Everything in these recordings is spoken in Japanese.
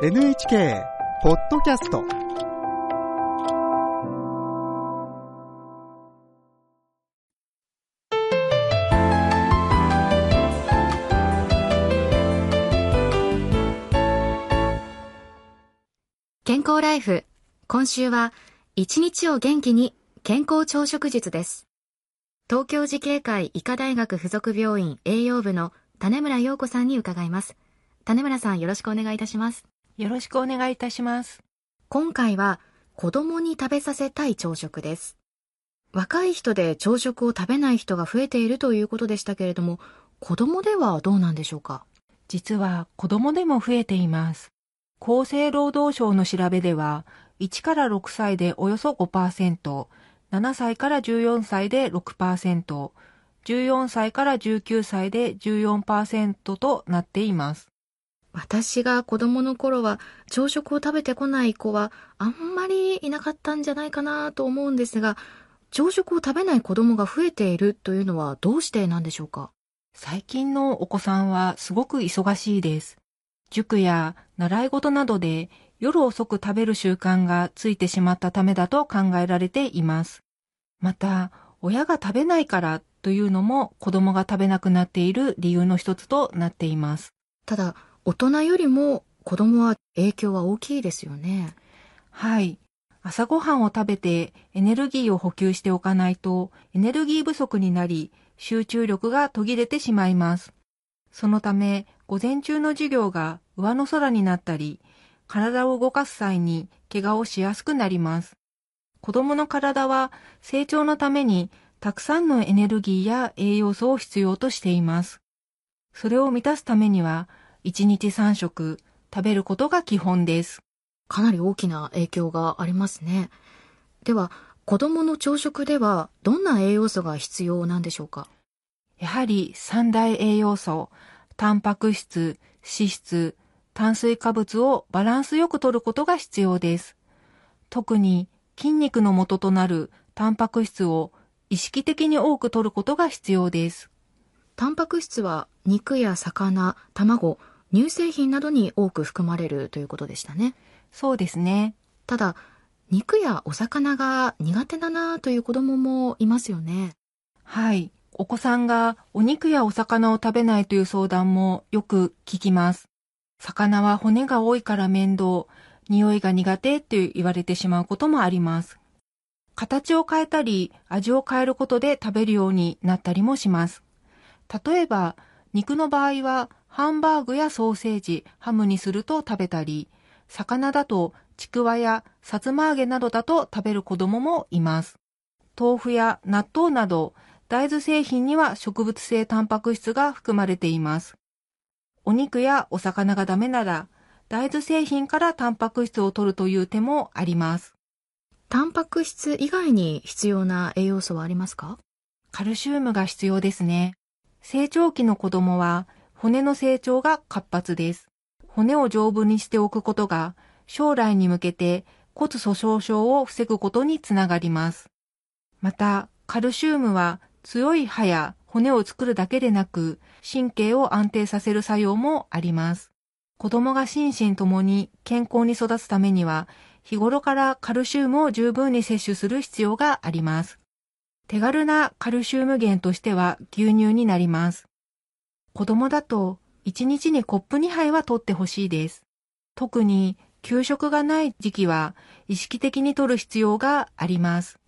NHK ポッドキャスト健康ライフ。今週は一日を元気に健康朝食術です。東京慈恵会医科大学附属病院栄養部の種村陽子さんに伺います。種村さんよろしくお願いいたします。よろしくお願いいたします。今回は子供に食べさせたい朝食です若い人で朝食を食べない人が増えているということでしたけれども子供ではどうなんでしょうか？実は子供でも増えています。厚生労働省の調べでは、1から6歳でおよそ5%、7歳から14歳で6%、14歳から19歳で14%となっています。私が子供の頃は朝食を食べてこない子はあんまりいなかったんじゃないかなと思うんですが朝食を食べない子供が増えているというのはどうしてなんでしょうか？最近のお子さんはすごく忙しいです。塾や習い事などで夜遅く食べる習慣がついてしまったためだと考えられています。また、親が食べないからというのも子供が食べなくなっている理由の一つとなっています。ただ大人よりも子供は影響は大きいですよねはい。朝ごはんを食べてエネルギーを補給しておかないとエネルギー不足になり集中力が途切れてしまいます。そのため午前中の授業が上の空になったり体を動かす際に怪我をしやすくなります。子供の体は成長のためにたくさんのエネルギーや栄養素を必要としています。それを満たすためには1日3食食べることが基本です。かなり大きな影響がありますねでは子供の朝食ではどんな栄養素が必要なんでしょうか？やはり三大栄養素、タンパク質、脂質、炭水化物をバランスよく摂ることが必要です。特に筋肉の元となるタンパク質を意識的に多く摂ることが必要です。タンパク質は肉や魚卵乳製品などに多く含まれるということでしたねそうですね。ただ肉やお魚が苦手だなという子供もいますよねはい。お子さんがお肉やお魚を食べないという相談もよく聞きます。魚は骨が多いから面倒、匂いが苦手って言われてしまうこともあります。形を変えたり、味を変えることで食べるようになったりもします。例えば、肉の場合は、ハンバーグやソーセージ、ハムにすると食べたり、魚だとちくわやさつま揚げなどだと食べる子供もいます。豆腐や納豆など大豆製品には植物性タンパク質が含まれています。お肉やお魚がダメなら大豆製品からタンパク質を取るという手もあります。タンパク質以外に必要な栄養素はありますか？カルシウムが必要ですね。成長期の子供は骨の成長が活発です。骨を丈夫にしておくことが将来に向けて骨粗鬆症を防ぐことにつながります。また、カルシウムは強い歯や骨を作るだけでなく、神経を安定させる作用もあります。子供が心身ともに健康に育つためには、日頃からカルシウムを十分に摂取する必要があります。手軽なカルシウム源としては牛乳になります。子供だと1日にコップ2杯は取ってほしいです。特に給食がない時期は意識的に取る必要があります。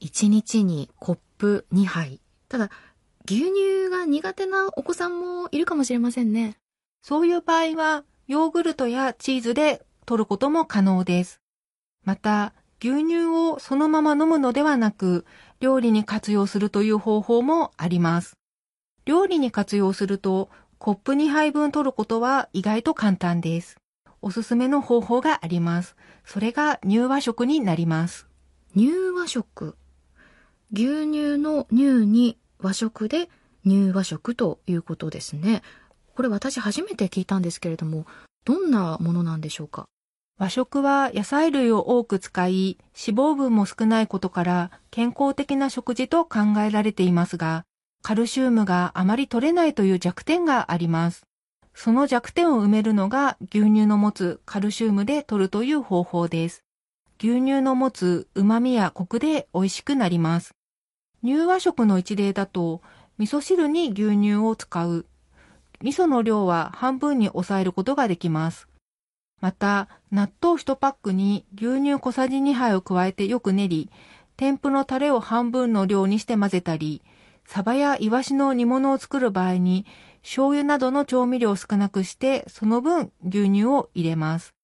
1日にコップ2杯ただ牛乳が苦手なお子さんもいるかもしれませんねそういう場合はヨーグルトやチーズで取ることも可能です。また、牛乳をそのまま飲むのではなく、料理に活用するという方法もあります。料理に活用すると、コップ2杯分取ることは意外と簡単です。おすすめの方法があります。それが乳和食になります。乳和食牛乳の乳に和食で乳和食ということですねこれ私初めて聞いたんですけれどもどんなものなんでしょうか？和食は野菜類を多く使い、脂肪分も少ないことから健康的な食事と考えられていますが、カルシウムがあまり取れないという弱点があります。その弱点を埋めるのが牛乳の持つカルシウムで取るという方法です。牛乳の持つ旨味やコクで美味しくなります。乳和食の一例だと、味噌汁に牛乳を使う。味噌の量は半分に抑えることができます。また、納豆1パックに牛乳小さじ2杯を加えてよく練り、添付のタレを半分の量にして混ぜたり、サバやイワシの煮物を作る場合に、醤油などの調味料を少なくして、その分牛乳を入れます。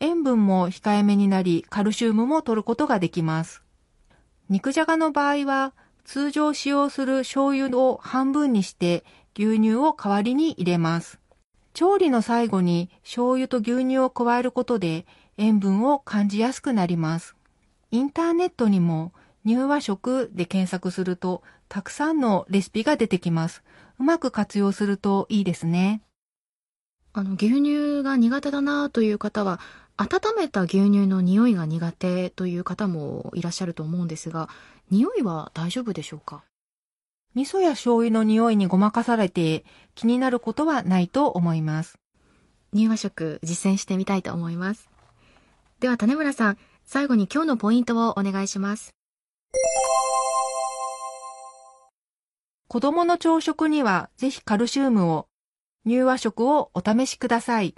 塩分も控えめになり、カルシウムも取ることができます。肉じゃがの場合は、通常使用する醤油を半分にして牛乳を代わりに入れます。調理の最後に醤油と牛乳を加えることで塩分を感じやすくなります。インターネットにも乳和食で検索するとたくさんのレシピが出てきます。うまく活用するといいですね。あの、牛乳が苦手だなという方は、温めた牛乳の匂いが苦手という方もいらっしゃると思うんですが、匂いは大丈夫でしょうか？味噌や醤油の匂いにごまかされて気になることはないと思います。乳和食実践してみたいと思います。では種村さん、最後に今日のポイントをお願いします。子供の朝食にはぜひカルシウムを、乳和食をお試しください。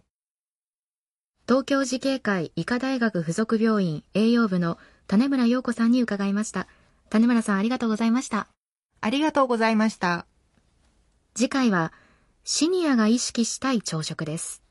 東京慈恵会医科大学附属病院栄養部の種村陽子さんに伺いました。種村さんありがとうございました。ありがとうございました。次回はシニアが意識したい朝食です。